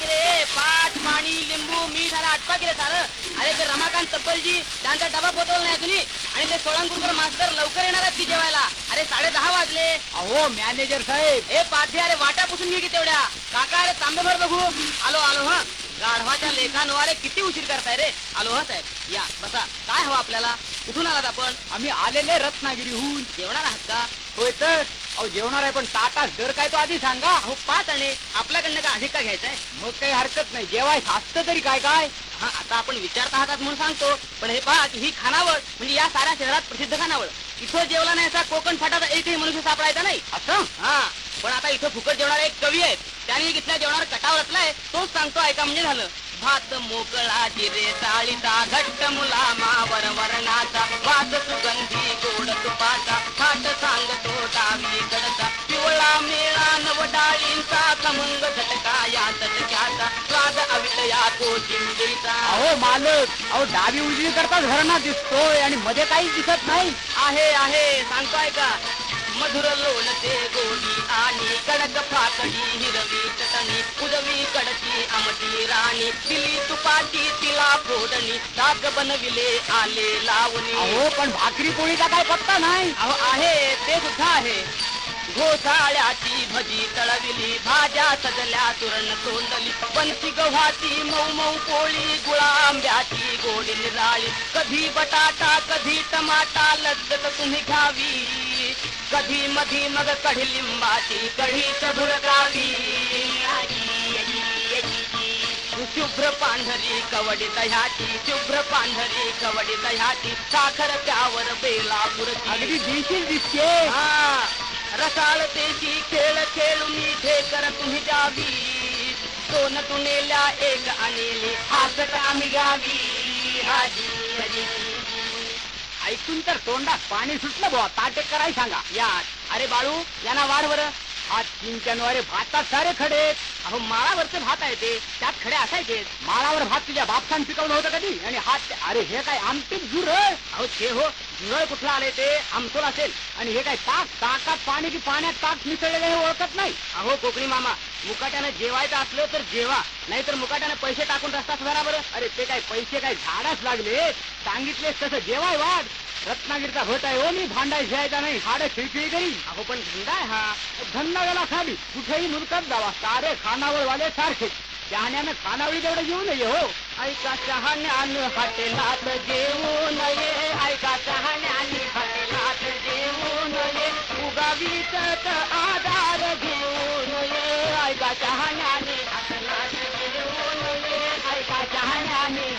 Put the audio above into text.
रे पाच पाणी लिंबू मीठ आणि आटपा की रे सारं. अरे ते रमाकांत तब्बलजी त्यांचा डबा पोचवला नाही तुम्ही आणि ते सोळंकुरकर मास्तर लवकर येणार आहेत की जेवायला? अरे साडे दहा वाजले. अहो मॅनेजर साहेब. ए पाठे अरे वाटा पुसून घे की तेवढ्या. काका अरे तांबेभर बघू. आलो आलो हा. गाढवाच्या लेखांवारे किती उशीर करताय रे. आलो हा साहेब. या बसा. काय हवं आपल्याला? कुठून आलात आपण? आम्ही आलेले रत्नागिरीहून. जेवणार आहात का? होय तर. अहो जेवणार आहे पण ताटात दर काय तो आधी सांगा. अहो पाच आणि आपल्याकडनं का अधिक का घ्यायचंय? मग काही हरकत नाही. जेवाय असतं तरी काय काय? हा आता आपण विचारता आहात म्हणून सांगतो. पण हे पहा ही खानावळ म्हणजे या साऱ्या शहरात प्रसिद्ध खानावळ. इथं जेवला नाही असा कोकण फाटाचा एकही मनुष्य सापडायचा नाही. असं? हा पण आता इथं फुकट जेवणारे एक कवी आहेत. त्यांनी इथल्या जेवणावर कटाव रचलाय. तोच सांगतो ऐका म्हणजे झालं. भात मोकळा जिरे चाळीचा घट्ट मुलामावर वरणाचा वास अहो मालक अहो डावी उजवी करताच घरांना दिसतोय आणि मध्ये काहीच दिसत नाही. आहे आहे सांगतो ऐका मधुर लोणचे गोडी आणि कडक फाकडी हिरवी चटणी. उजवी कडची आमटी राणी दिली तुपाची तिला फोडणी. दाग बनविले आले लावणी. अहो पण भाकरी पोळीचा काय पत्ता नाही? अहो आहे ते सुद्धा आहे. घोसाळ्याची भजी तळविली भाज्या सजल्या तुरण तोंडली. पंची गव्हाची मऊ मऊ पोळी गुळांब्याची गोडी निराळी. कधी बटाटा कधी टमाटा लज्जत तुम्ही घ्यावी. कधी मधी मग कढी लिंबाची कढीच भुरकावी शुभ्र पांढरी कवडी दह्याची शुभ्र पांढरी कवडी दह्याची साखर त्यावर बेला पुरती अगदी दिसते हा. रसाळतेची खेळ खेळून ढेकर तुम्ही द्यावी दोन तुनेल्या एक आणली हासट आम्ही गावी. हाजी हाजी ऐकून तर तोंडात पाणी सुटलं बुवा ताटे कराय सांगा. या अरे बाळू यांना वाढ बरं. आज चिंचनवारे भातात सारे खडे. अहो माळावरचे भात आहे ते. त्यात खडे असायचे. माळावर भात तुझ्या बापसान पिकवलं होतं कधी? आणि हात अरे हे काय आमटीच जुरळ अहो हो. ते हो. जुरळ कुठलं आले ते? आमसोल असेल. आणि हे काय ताक? ताकात पाणी की पाण्यात ताक मिसळलेलं हे ओळखत नाही? अहो कोकणी मामा मुकाट्यानं जेवायचं असलं तर जेवा. नाहीतर मुकाट्यानं पैसे टाकून रस्ता सुधारा बरं. अरे ते काय पैसे काय झाडाच लागले? सांगितलेस तसं जेवाय वाट रत्नागिरीचा भट आहे हो मी भांडाय शिवायचा नाही हाड खिळखिळी करी अहो पण धंदा आहे हा धंदा गेला खाली कुठेही मुलकत जावा सारे खानावळ वाले सारखे. चहाण्यानं खानावळी तेवढं घेऊ नये हो. ऐका चहाने आणि हॉटेलात जेऊ नये ऐका चहाने आणि हॉटेलात जेऊ नये. उगावी आधार घेऊ नये ऐका चहाने आणि हॉटेलात जेऊ नये ऐका चहाने आणि